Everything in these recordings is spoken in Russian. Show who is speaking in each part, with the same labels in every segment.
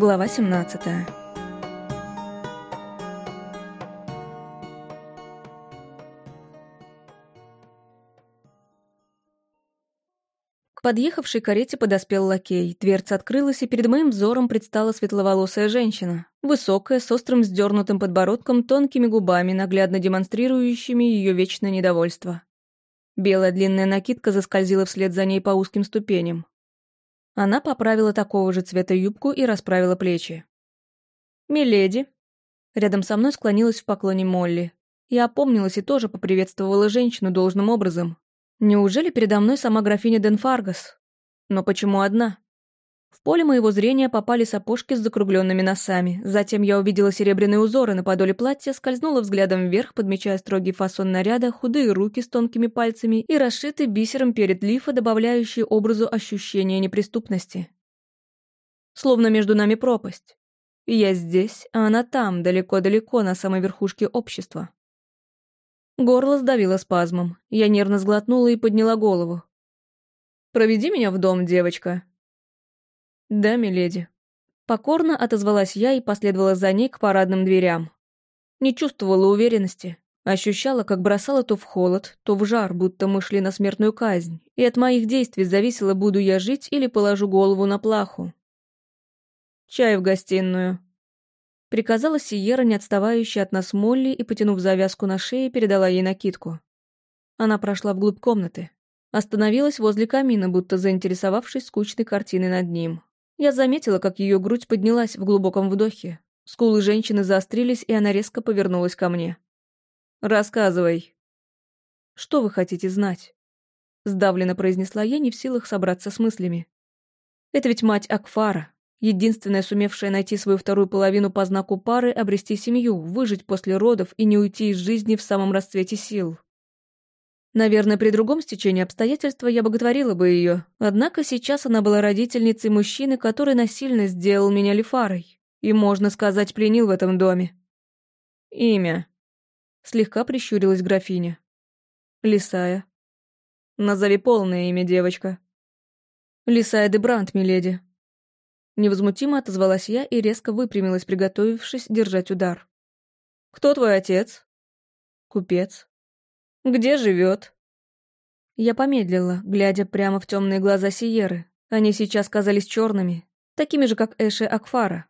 Speaker 1: Глава 17 К подъехавшей карете подоспел лакей. Дверца открылась, и перед моим взором предстала светловолосая женщина. Высокая, с острым сдернутым подбородком, тонкими губами, наглядно демонстрирующими ее вечное недовольство. Белая длинная накидка заскользила вслед за ней по узким ступеням. Она поправила такого же цвета юбку и расправила плечи. «Миледи». Рядом со мной склонилась в поклоне Молли. Я опомнилась и тоже поприветствовала женщину должным образом. Неужели передо мной сама графиня Денфаргас? Но почему одна? В поле моего зрения попали сапожки с закругленными носами. Затем я увидела серебряные узоры на подоле платья, скользнула взглядом вверх, подмечая строгий фасон наряда, худые руки с тонкими пальцами и расшитый бисером перед лифа, добавляющий образу ощущения неприступности. Словно между нами пропасть. Я здесь, а она там, далеко-далеко, на самой верхушке общества. Горло сдавило спазмом. Я нервно сглотнула и подняла голову. «Проведи меня в дом, девочка», «Да, миледи». Покорно отозвалась я и последовала за ней к парадным дверям. Не чувствовала уверенности. Ощущала, как бросала то в холод, то в жар, будто мы шли на смертную казнь, и от моих действий зависело, буду я жить или положу голову на плаху. «Чай в гостиную», — приказала Сиера, не отставающая от нас Молли, и, потянув завязку на шее, передала ей накидку. Она прошла вглубь комнаты. Остановилась возле камина, будто заинтересовавшись скучной картиной над ним. Я заметила, как ее грудь поднялась в глубоком вдохе. Скулы женщины заострились, и она резко повернулась ко мне. «Рассказывай». «Что вы хотите знать?» Сдавленно произнесла я, не в силах собраться с мыслями. «Это ведь мать Акфара, единственная сумевшая найти свою вторую половину по знаку пары, обрести семью, выжить после родов и не уйти из жизни в самом расцвете сил. Наверное, при другом стечении обстоятельств я боготворила бы ее. Однако сейчас она была родительницей мужчины, который насильно сделал меня лифарой. И, можно сказать, пленил в этом доме. Имя. Слегка прищурилась графиня. Лисая. Назови полное имя, девочка. Лисая де Брант, миледи. Невозмутимо отозвалась я и резко выпрямилась, приготовившись держать удар. «Кто твой отец?» «Купец», где живет?» Я помедлила, глядя прямо в темные глаза Сиеры. Они сейчас казались черными, такими же, как Эши Акфара.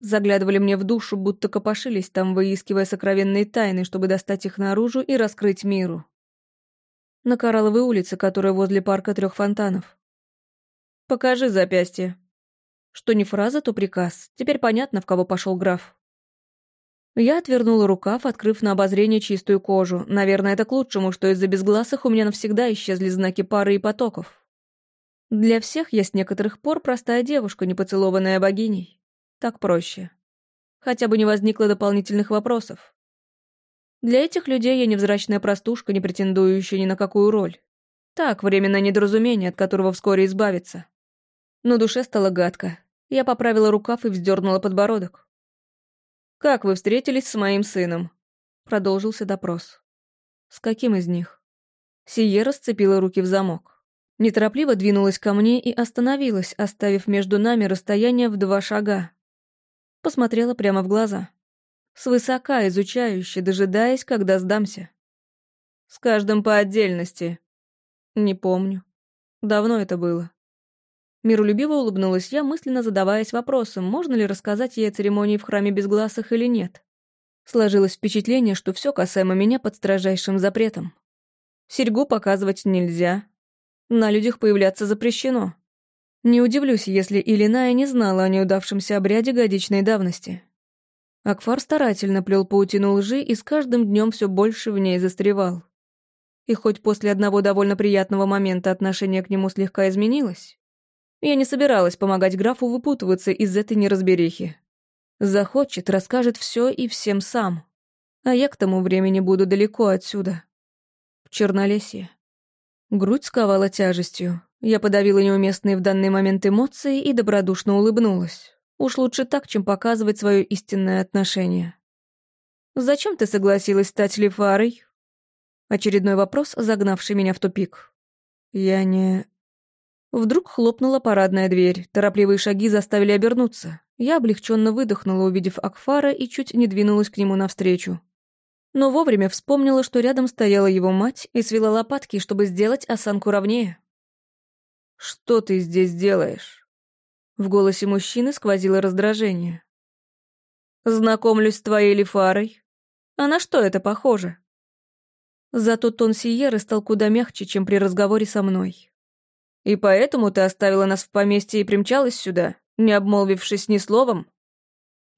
Speaker 1: Заглядывали мне в душу, будто копошились там, выискивая сокровенные тайны, чтобы достать их наружу и раскрыть миру. На Коралловой улице, которая возле парка трех фонтанов. «Покажи запястье». Что не фраза, то приказ. Теперь понятно, в кого пошел граф. Я отвернула рукав, открыв на обозрение чистую кожу. Наверное, это к лучшему, что из-за безгласых у меня навсегда исчезли знаки пары и потоков. Для всех я с некоторых пор простая девушка, не поцелованная богиней. Так проще. Хотя бы не возникло дополнительных вопросов. Для этих людей я невзрачная простушка, не претендующая ни на какую роль. Так, временное недоразумение, от которого вскоре избавиться. Но душе стало гадко. Я поправила рукав и вздернула подбородок. «Как вы встретились с моим сыном?» Продолжился допрос. «С каким из них?» Сиера сцепила руки в замок. Неторопливо двинулась ко мне и остановилась, оставив между нами расстояние в два шага. Посмотрела прямо в глаза. Свысока, изучающе, дожидаясь, когда сдамся. «С каждым по отдельности». «Не помню. Давно это было». Миролюбиво улыбнулась я, мысленно задаваясь вопросом, можно ли рассказать ей о церемонии в храме безгласых или нет. Сложилось впечатление, что все касаемо меня под строжайшим запретом. Серьгу показывать нельзя. На людях появляться запрещено. Не удивлюсь, если Илиная не знала о неудавшемся обряде годичной давности. Акфар старательно плел паутину лжи и с каждым днем все больше в ней застревал. И хоть после одного довольно приятного момента отношение к нему слегка изменилось, я не собиралась помогать графу выпутываться из этой неразберихи. Захочет, расскажет все и всем сам. А я к тому времени буду далеко отсюда. В Чернолесье. Грудь сковала тяжестью. Я подавила неуместные в данный момент эмоции и добродушно улыбнулась. Уж лучше так, чем показывать свое истинное отношение. «Зачем ты согласилась стать Лефарой?» Очередной вопрос, загнавший меня в тупик. «Я не...» Вдруг хлопнула парадная дверь, торопливые шаги заставили обернуться. Я облегченно выдохнула, увидев Акфара, и чуть не двинулась к нему навстречу. Но вовремя вспомнила, что рядом стояла его мать и свела лопатки, чтобы сделать осанку ровнее. «Что ты здесь делаешь?» В голосе мужчины сквозило раздражение. «Знакомлюсь с твоей Лифарой. А на что это похоже?» Зато тон Сиеры стал куда мягче, чем при разговоре со мной. «И поэтому ты оставила нас в поместье и примчалась сюда, не обмолвившись ни словом?»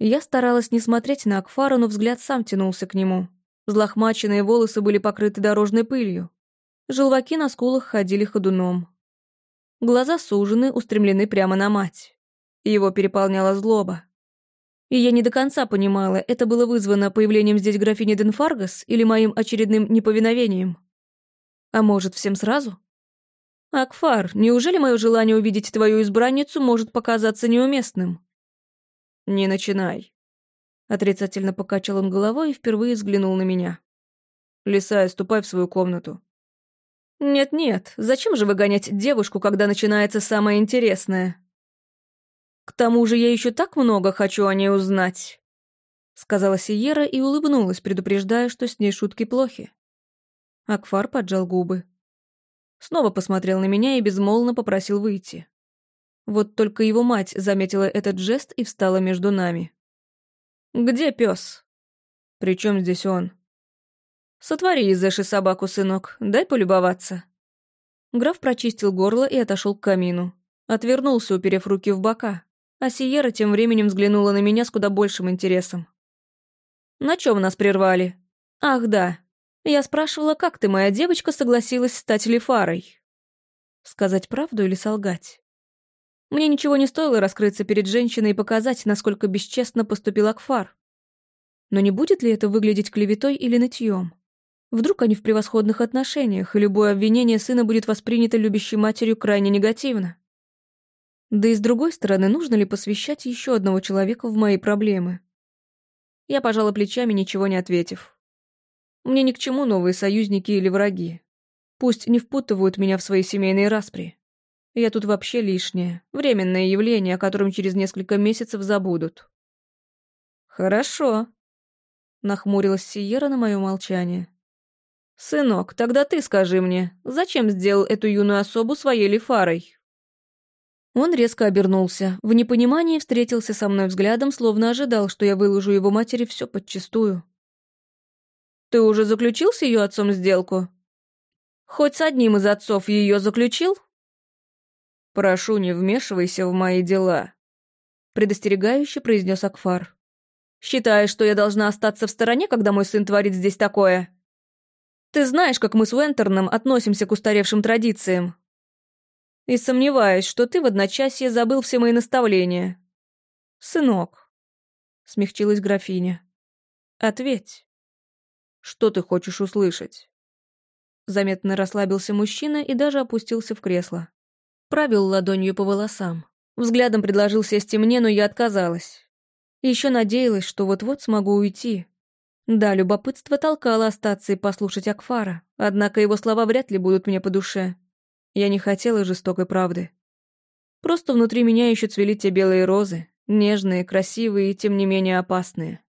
Speaker 1: Я старалась не смотреть на Акфара, но взгляд сам тянулся к нему. Злохмаченные волосы были покрыты дорожной пылью. Желваки на скулах ходили ходуном. Глаза сужены, устремлены прямо на мать. Его переполняла злоба. И я не до конца понимала, это было вызвано появлением здесь графини Денфаргас или моим очередным неповиновением. А может, всем сразу? Акфар, неужели мое желание увидеть твою избранницу может показаться неуместным? Не начинай. Отрицательно покачал он головой и впервые взглянул на меня. Лисая, ступай в свою комнату. Нет-нет, зачем же выгонять девушку, когда начинается самое интересное? К тому же я еще так много хочу о ней узнать, сказала Сиера и улыбнулась, предупреждая, что с ней шутки плохи. Акфар поджал губы. Снова посмотрел на меня и безмолвно попросил выйти. Вот только его мать заметила этот жест и встала между нами. «Где пес? «Причем здесь он?» «Сотвори из Эши собаку, сынок, дай полюбоваться». Граф прочистил горло и отошел к камину. Отвернулся, уперев руки в бока, а Сиера тем временем взглянула на меня с куда большим интересом. «На чем нас прервали?» «Ах, да. Я спрашивала, как ты, моя девочка, согласилась стать лифарой?» Сказать правду или солгать? Мне ничего не стоило раскрыться перед женщиной и показать, насколько бесчестно поступил Акфар. Но не будет ли это выглядеть клеветой или нытьем? Вдруг они в превосходных отношениях, и любое обвинение сына будет воспринято любящей матерью крайне негативно? Да и с другой стороны, нужно ли посвящать еще одного человека в мои проблемы? Я пожала плечами, ничего не ответив. Мне ни к чему новые союзники или враги. Пусть не впутывают меня в свои семейные распри. Я тут вообще лишнее, временное явление, о котором через несколько месяцев забудут. Хорошо. Нахмурилась Сиера на мое молчание. «Сынок, тогда ты скажи мне, зачем сделал эту юную особу своей лифарой?» Он резко обернулся, в непонимании встретился со мной взглядом, словно ожидал, что я выложу его матери все подчистую. «Ты уже заключил с ее отцом сделку? Хоть с одним из отцов ее заключил?» «Прошу, не вмешивайся в мои дела», — предостерегающе произнес Акфар. «Считаешь, что я должна остаться в стороне, когда мой сын творит здесь такое? Ты знаешь, как мы с Уэнтерном относимся к устаревшим традициям. И сомневаюсь, что ты в одночасье забыл все мои наставления. Сынок», — смягчилась графиня, — «ответь, что ты хочешь услышать?» Заметно расслабился мужчина и даже опустился в кресло. Правил ладонью по волосам. Взглядом предложил сесть мне, но я отказалась. Еще надеялась, что вот-вот смогу уйти. Да, любопытство толкало остаться и послушать Акфара, однако его слова вряд ли будут мне по душе. Я не хотела жестокой правды. Просто внутри меня еще цвели те белые розы, нежные, красивые и тем не менее опасные.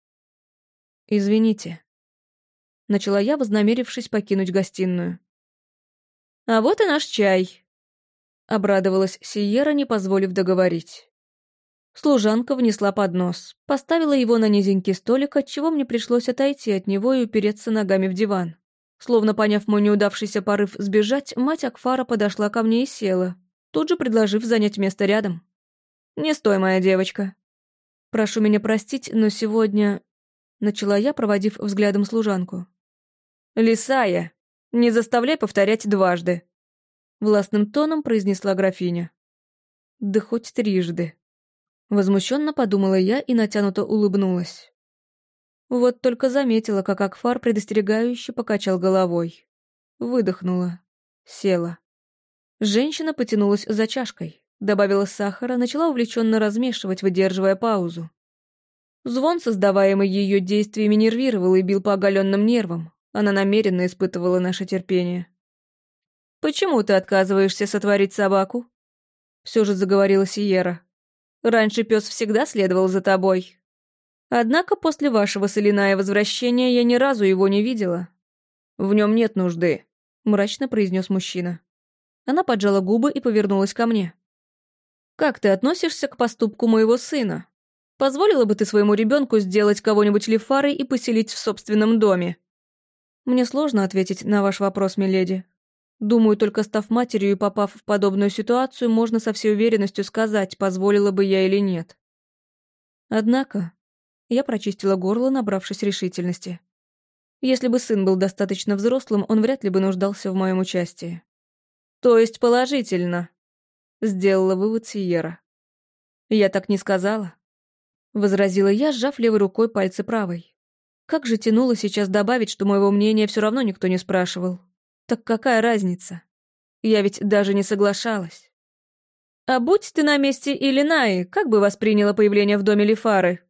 Speaker 1: «Извините», — начала я, вознамерившись покинуть гостиную. «А вот и наш чай», Обрадовалась Сиера, не позволив договорить. Служанка внесла поднос, поставила его на низенький столик, отчего мне пришлось отойти от него и упереться ногами в диван. Словно поняв мой неудавшийся порыв сбежать, мать Акфара подошла ко мне и села, тут же предложив занять место рядом. «Не стой, моя девочка. Прошу меня простить, но сегодня...» Начала я, проводив взглядом служанку. «Лисая, не заставляй повторять дважды», Властным тоном произнесла графиня. Да хоть трижды. Возмущенно подумала я и натянуто улыбнулась. Вот только заметила, как Акфар предостерегающе покачал головой. Выдохнула. Села. Женщина потянулась за чашкой, добавила сахара, начала увлеченно размешивать, выдерживая паузу. Звон, создаваемый ее действиями, нервировал и бил по оголенным нервам. Она намеренно испытывала наше терпение. «Почему ты отказываешься сотворить собаку?» Все же заговорила Сиера. Раньше пес всегда следовал за тобой. Однако после вашего с Илиная возвращения я ни разу его не видела. В нем нет нужды, мрачно произнес мужчина. Она поджала губы и повернулась ко мне. Как ты относишься к поступку моего сына? Позволила бы ты своему ребенку сделать кого-нибудь лифарой и поселить в собственном доме? Мне сложно ответить на ваш вопрос, миледи. Думаю, только став матерью и попав в подобную ситуацию, можно со всей уверенностью сказать, позволила бы я или нет. Однако, я прочистила горло, набравшись решительности. Если бы сын был достаточно взрослым, он вряд ли бы нуждался в моем участии. То есть положительно, сделала вывод Сиера. Я так не сказала. Возразила я, сжав левой рукой пальцы правой. Как же тянуло сейчас добавить, что моего мнения все равно никто не спрашивал. Так какая разница? Я ведь даже не соглашалась. А будь ты на месте Илинаи, как бы восприняла появление в доме Лифары?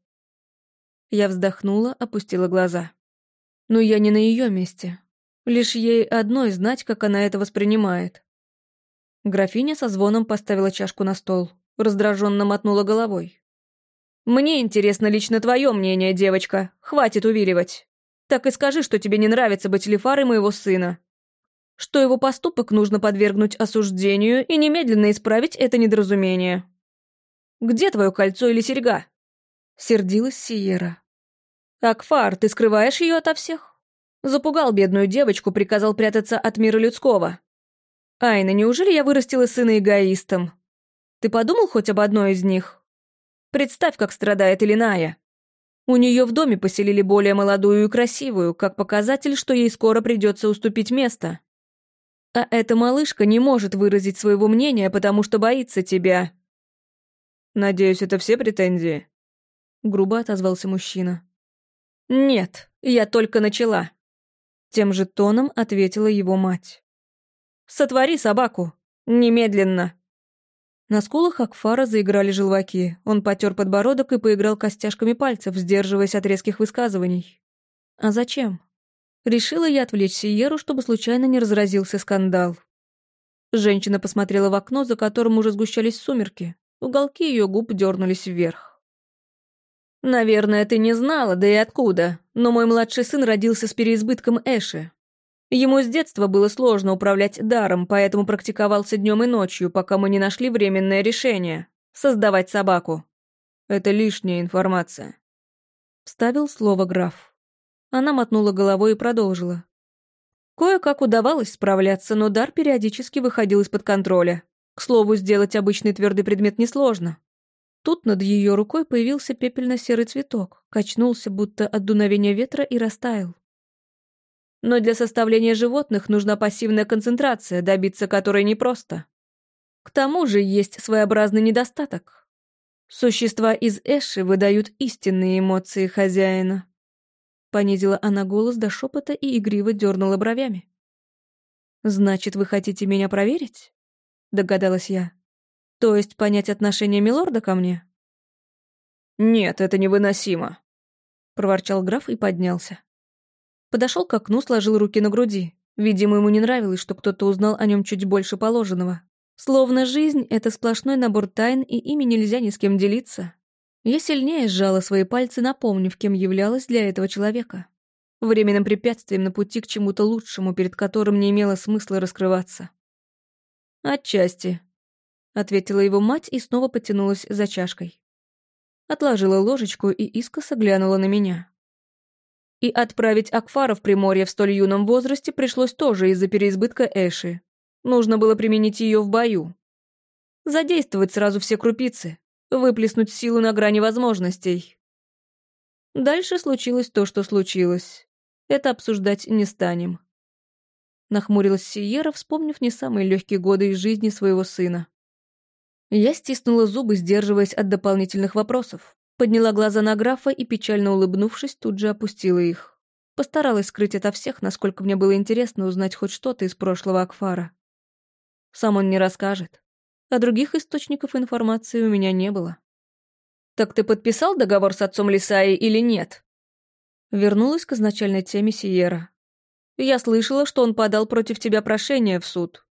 Speaker 1: Я вздохнула, опустила глаза. Но я не на ее месте. Лишь ей одной знать, как она это воспринимает. Графиня со звоном поставила чашку на стол, раздраженно мотнула головой. «Мне интересно лично твое мнение, девочка. Хватит увиливать. Так и скажи, что тебе не нравится быть лифарой моего сына что его поступок нужно подвергнуть осуждению и немедленно исправить это недоразумение. «Где твое кольцо или серьга?» Сердилась Сиера. «Акфар, ты скрываешь ее ото всех?» Запугал бедную девочку, приказал прятаться от мира людского. «Айна, неужели я вырастила сына эгоистом? Ты подумал хоть об одной из них? Представь, как страдает Илиная. У нее в доме поселили более молодую и красивую, как показатель, что ей скоро придется уступить место. А эта малышка не может выразить своего мнения, потому что боится тебя. Надеюсь, это все претензии? Грубо отозвался мужчина. Нет, я только начала. Тем же тоном ответила его мать. Сотвори собаку. Немедленно. На скулах Акфара заиграли желваки. Он потер подбородок и поиграл костяшками пальцев, сдерживаясь от резких высказываний. А зачем? Решила я отвлечь Сиеру, чтобы случайно не разразился скандал. Женщина посмотрела в окно, за которым уже сгущались сумерки. Уголки ее губ дернулись вверх. «Наверное, ты не знала, да и откуда, но мой младший сын родился с переизбытком Эши. Ему с детства было сложно управлять даром, поэтому практиковался днем и ночью, пока мы не нашли временное решение — создавать собаку. Это лишняя информация. Вставил слово граф. Она мотнула головой и продолжила. Кое-как удавалось справляться, но дар периодически выходил из-под контроля. К слову, сделать обычный твердый предмет несложно. Тут над ее рукой появился пепельно-серый цветок, качнулся, будто от дуновения ветра, и растаял. Но для составления животных нужна пассивная концентрация, добиться которой непросто. К тому же есть своеобразный недостаток. Существа из Эши выдают истинные эмоции хозяина. Понизила она голос до шепота и игриво дернула бровями. «Значит, вы хотите меня проверить?» Догадалась я. «То есть понять отношение Милорда ко мне?» «Нет, это невыносимо», — проворчал граф и поднялся. Подошел к окну, сложил руки на груди. Видимо, ему не нравилось, что кто-то узнал о нем чуть больше положенного. Словно жизнь — это сплошной набор тайн, и ими нельзя ни с кем делиться. Я сильнее сжала свои пальцы, напомнив, кем являлась для этого человека. Временным препятствием на пути к чему-то лучшему, перед которым не имело смысла раскрываться. «Отчасти», — ответила его мать и снова потянулась за чашкой. Отложила ложечку и искоса глянула на меня. И отправить Акфара в Приморье в столь юном возрасте пришлось тоже из-за переизбытка Эши. Нужно было применить ее в бою. Задействовать сразу все крупицы, выплеснуть силу на грани возможностей. Дальше случилось то, что случилось. Это обсуждать не станем. Нахмурилась Сиера, вспомнив не самые легкие годы из жизни своего сына. Я стиснула зубы, сдерживаясь от дополнительных вопросов. Подняла глаза на графа и, печально улыбнувшись, тут же опустила их. Постаралась скрыть ото всех, насколько мне было интересно узнать хоть что-то из прошлого Акфара. Сам он не расскажет а других источников информации у меня не было. «Так ты подписал договор с отцом Лисаи или нет?» Вернулась к изначальной теме Сиера. «Я слышала, что он подал против тебя прошение в суд».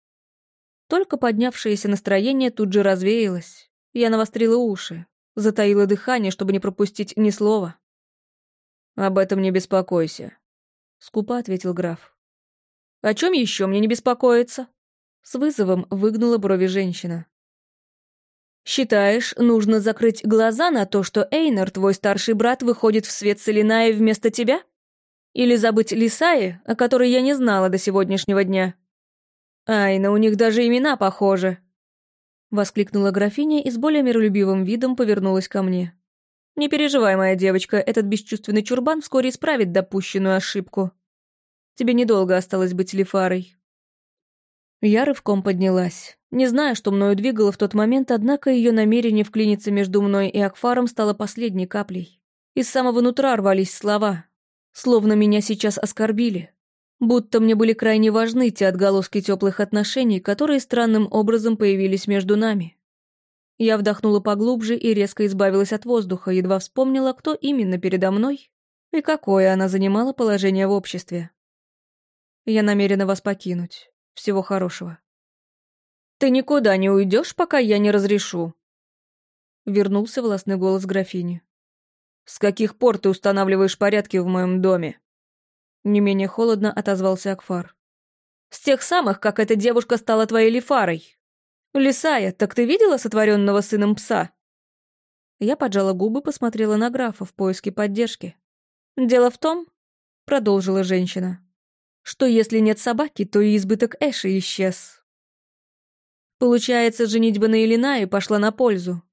Speaker 1: Только поднявшееся настроение тут же развеялось. Я навострила уши, затаила дыхание, чтобы не пропустить ни слова.
Speaker 2: «Об этом не беспокойся», — скупо ответил граф.
Speaker 1: «О чем еще мне не беспокоиться?» С вызовом выгнула брови женщина. «Считаешь, нужно закрыть глаза на то, что Эйнар, твой старший брат, выходит в свет с Элинаей вместо тебя? Или забыть Лисаи, о которой я не знала до сегодняшнего дня? Айна, у них даже имена похожи!» Воскликнула графиня и с более миролюбивым видом повернулась ко мне. «Не переживай, моя девочка, этот бесчувственный чурбан вскоре исправит допущенную ошибку. Тебе недолго осталось быть Лифарой». Я рывком поднялась. Не знаю, что мною двигало в тот момент, однако ее намерение вклиниться между мной и Акфаром стало последней каплей. Из самого нутра рвались слова, словно меня сейчас оскорбили. Будто мне были крайне важны те отголоски теплых отношений, которые странным образом появились между нами. Я вдохнула поглубже и резко избавилась от воздуха, едва вспомнила, кто именно передо мной и какое она занимала положение в обществе. Я намерена вас покинуть. Всего хорошего. «Ты никуда не уйдешь, пока я не разрешу», — вернулся властный голос графини. «С каких пор ты устанавливаешь порядки в моем доме?» Не менее холодно отозвался Акфар. «С тех самых, как эта девушка стала твоей лифарой. Лисая, так ты видела сотворенного сыном пса?» Я поджала губы, посмотрела на графа в поиске поддержки. «Дело в том», — продолжила женщина, что если нет собаки, то и избыток Эши исчез. Получается, женитьба на Илинае пошла на пользу.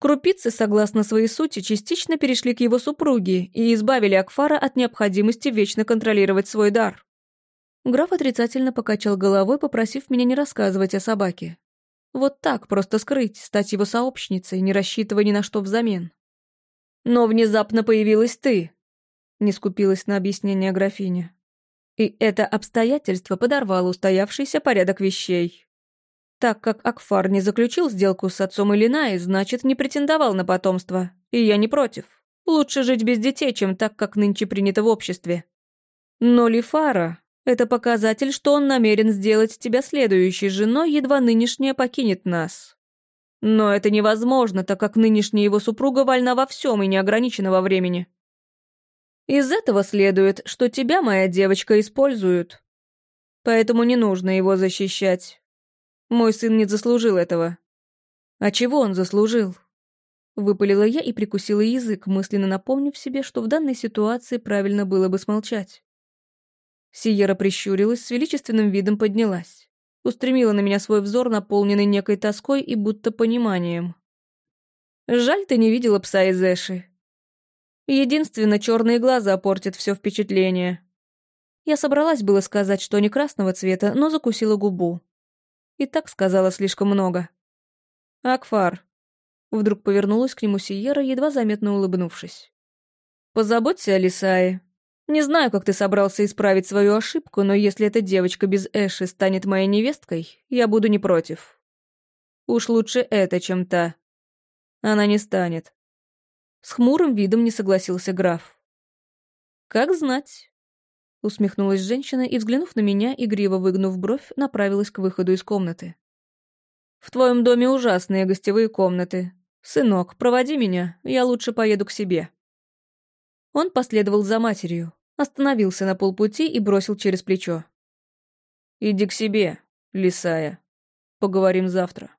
Speaker 1: Крупицы, согласно своей сути, частично перешли к его супруге и избавили Акфара от необходимости вечно контролировать свой дар. Граф отрицательно покачал головой, попросив меня не рассказывать о собаке. Вот так, просто скрыть, стать его сообщницей, не рассчитывая ни на что взамен. «Но внезапно появилась ты», — не скупилась на объяснение графиня. И это обстоятельство подорвало устоявшийся порядок вещей. Так как Акфар не заключил сделку с отцом Илинаи, значит, не претендовал на потомство. И я не против. Лучше жить без детей, чем так, как нынче принято в обществе. Но Лифара — это показатель, что он намерен сделать тебя следующей женой, едва нынешняя покинет нас. Но это невозможно, так как нынешняя его супруга вольна во всем и не ограничена во времени. Из этого следует, что тебя, моя девочка, используют. Поэтому не нужно его защищать. Мой сын не заслужил этого. А чего он заслужил? Выпалила я и прикусила язык, мысленно напомнив себе, что в данной ситуации правильно было бы смолчать. Сиера прищурилась, с величественным видом поднялась. Устремила на меня свой взор, наполненный некой тоской и будто пониманием. «Жаль, ты не видела пса из Эши. Единственно, черные глаза портят все впечатление. Я собралась было сказать, что они красного цвета, но закусила губу. И так сказала слишком много. «Акфар». Вдруг повернулась к нему Сиера, едва заметно улыбнувшись. «Позаботься о Лисае. Не знаю, как ты собрался исправить свою ошибку, но если эта девочка без Эши станет моей невесткой, я буду не против. Уж лучше это, чем та. Она не станет. С хмурым видом не согласился граф. «Как знать?» Усмехнулась женщина и, взглянув на меня, игриво выгнув бровь, направилась к выходу из комнаты. «В твоем доме ужасные гостевые комнаты. Сынок, проводи меня, я лучше поеду к себе». Он последовал за матерью, остановился на полпути и бросил через плечо. «Иди к себе, лисая. Поговорим завтра».